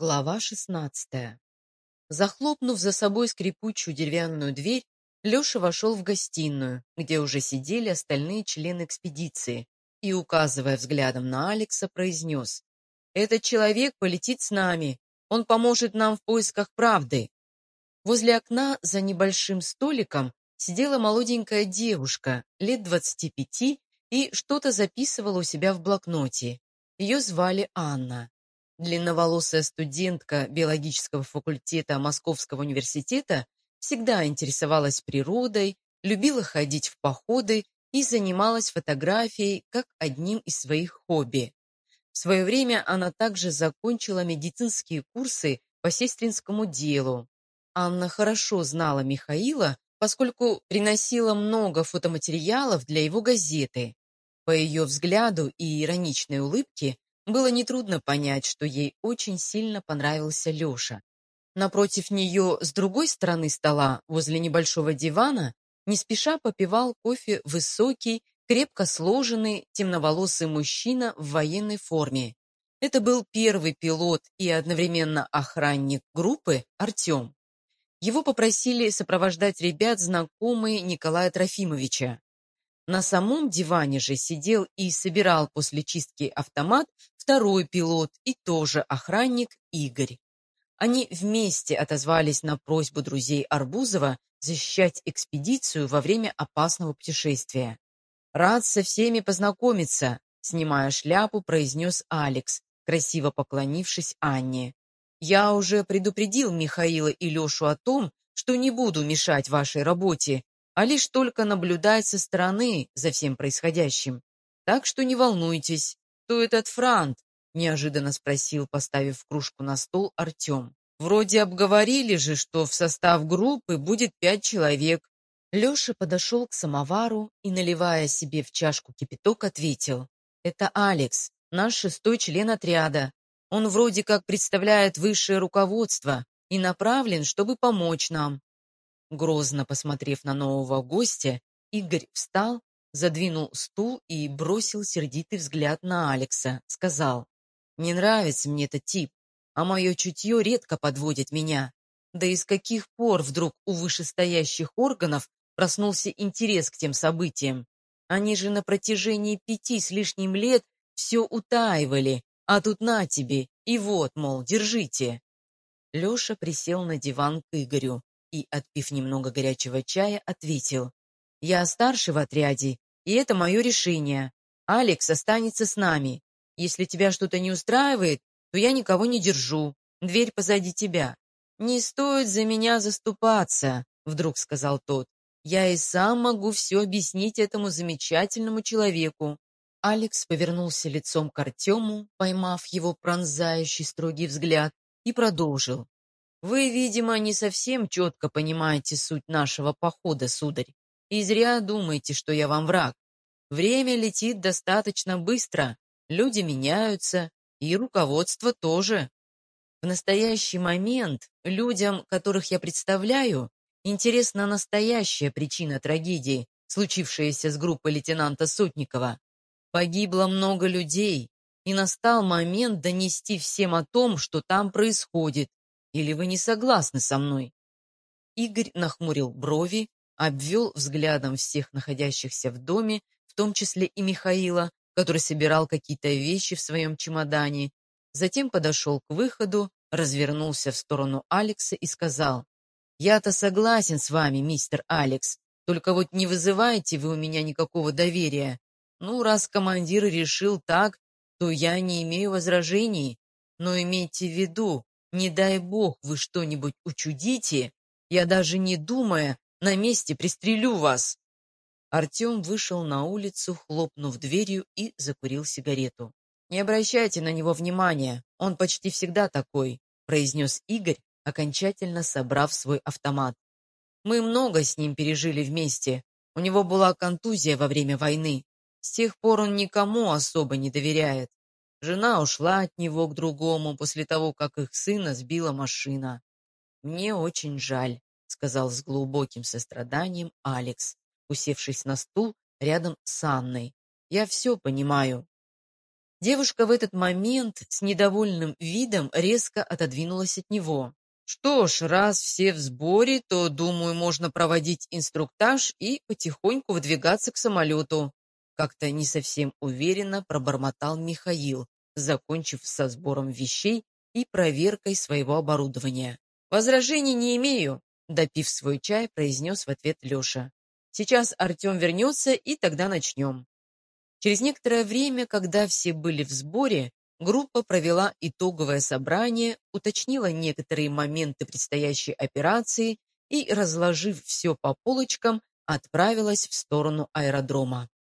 Глава шестнадцатая. Захлопнув за собой скрипучую деревянную дверь, Леша вошел в гостиную, где уже сидели остальные члены экспедиции, и, указывая взглядом на Алекса, произнес «Этот человек полетит с нами, он поможет нам в поисках правды». Возле окна за небольшим столиком сидела молоденькая девушка лет двадцати пяти и что-то записывала у себя в блокноте. Ее звали Анна. Длинноволосая студентка биологического факультета Московского университета всегда интересовалась природой, любила ходить в походы и занималась фотографией как одним из своих хобби. В свое время она также закончила медицинские курсы по сестринскому делу. Анна хорошо знала Михаила, поскольку приносила много фотоматериалов для его газеты. По ее взгляду и ироничной улыбке было нетрудно понять, что ей очень сильно понравился Леша. Напротив нее, с другой стороны стола, возле небольшого дивана, не спеша попивал кофе высокий, крепко сложенный, темноволосый мужчина в военной форме. Это был первый пилот и одновременно охранник группы Артем. Его попросили сопровождать ребят знакомые Николая Трофимовича. На самом диване же сидел и собирал после чистки автомат второй пилот и тоже охранник Игорь. Они вместе отозвались на просьбу друзей Арбузова защищать экспедицию во время опасного путешествия. «Рад со всеми познакомиться», — снимая шляпу, произнес Алекс, красиво поклонившись Анне. «Я уже предупредил Михаила и Лешу о том, что не буду мешать вашей работе, а лишь только наблюдать со стороны за всем происходящим. Так что не волнуйтесь, кто этот Франт?» — неожиданно спросил, поставив кружку на стол Артем. «Вроде обговорили же, что в состав группы будет пять человек». Леша подошел к самовару и, наливая себе в чашку кипяток, ответил. «Это Алекс, наш шестой член отряда. Он вроде как представляет высшее руководство и направлен, чтобы помочь нам. Грозно посмотрев на нового гостя, Игорь встал, задвинул стул и бросил сердитый взгляд на Алекса. Сказал, «Не нравится мне этот тип, а мое чутье редко подводит меня. Да из каких пор вдруг у вышестоящих органов проснулся интерес к тем событиям? Они же на протяжении пяти с лишним лет все утаивали, а тут на тебе, и вот, мол, держите». Леша присел на диван к Игорю и, отпив немного горячего чая, ответил. «Я старший в отряде, и это мое решение. Алекс останется с нами. Если тебя что-то не устраивает, то я никого не держу. Дверь позади тебя». «Не стоит за меня заступаться», — вдруг сказал тот. «Я и сам могу все объяснить этому замечательному человеку». Алекс повернулся лицом к Артему, поймав его пронзающий строгий взгляд, и продолжил. Вы, видимо, не совсем четко понимаете суть нашего похода, сударь, и зря думаете, что я вам враг. Время летит достаточно быстро, люди меняются, и руководство тоже. В настоящий момент людям, которых я представляю, интересна настоящая причина трагедии, случившаяся с группой лейтенанта Сотникова. Погибло много людей, и настал момент донести всем о том, что там происходит, или вы не согласны со мной?» Игорь нахмурил брови, обвел взглядом всех находящихся в доме, в том числе и Михаила, который собирал какие-то вещи в своем чемодане, затем подошел к выходу, развернулся в сторону Алекса и сказал, «Я-то согласен с вами, мистер Алекс, только вот не вызывайте вы у меня никакого доверия. Ну, раз командир решил так, то я не имею возражений, но имейте в виду, не дай бог вы что-нибудь учудите, я даже не думая, на месте пристрелю вас. Артем вышел на улицу, хлопнув дверью и закурил сигарету. «Не обращайте на него внимания, он почти всегда такой», произнес Игорь, окончательно собрав свой автомат. «Мы много с ним пережили вместе. У него была контузия во время войны. С тех пор он никому особо не доверяет. Жена ушла от него к другому после того, как их сына сбила машина. «Мне очень жаль», — сказал с глубоким состраданием Алекс, усевшись на стул рядом с Анной. «Я все понимаю». Девушка в этот момент с недовольным видом резко отодвинулась от него. Что ж, раз все в сборе, то, думаю, можно проводить инструктаж и потихоньку выдвигаться к самолету. Как-то не совсем уверенно пробормотал Михаил, закончив со сбором вещей и проверкой своего оборудования. «Возражений не имею», — допив свой чай, произнес в ответ Леша. «Сейчас Артем вернется, и тогда начнем». Через некоторое время, когда все были в сборе, группа провела итоговое собрание, уточнила некоторые моменты предстоящей операции и, разложив все по полочкам, отправилась в сторону аэродрома.